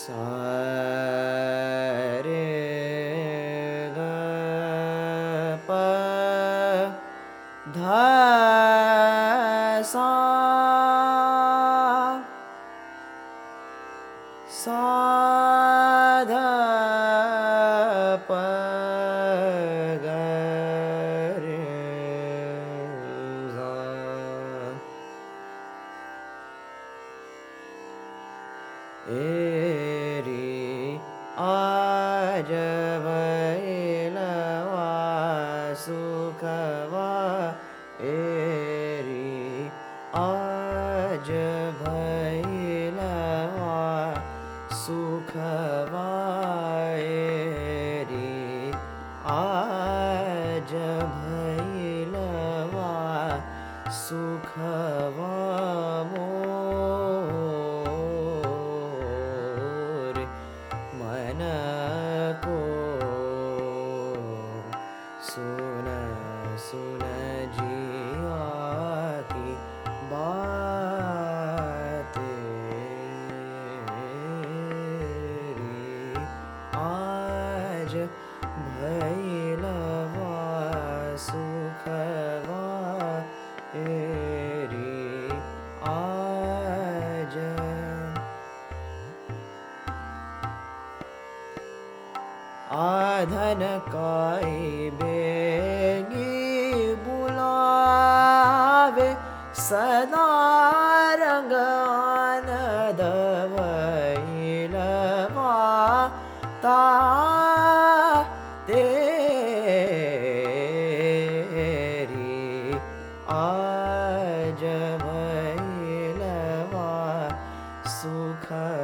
एरि आज भैलवा सुखवा एरि आज भैलवा सुखवा सुन सुन एरी आज। आधन बेगी बुलावे सदा भैलवा ता सुखवा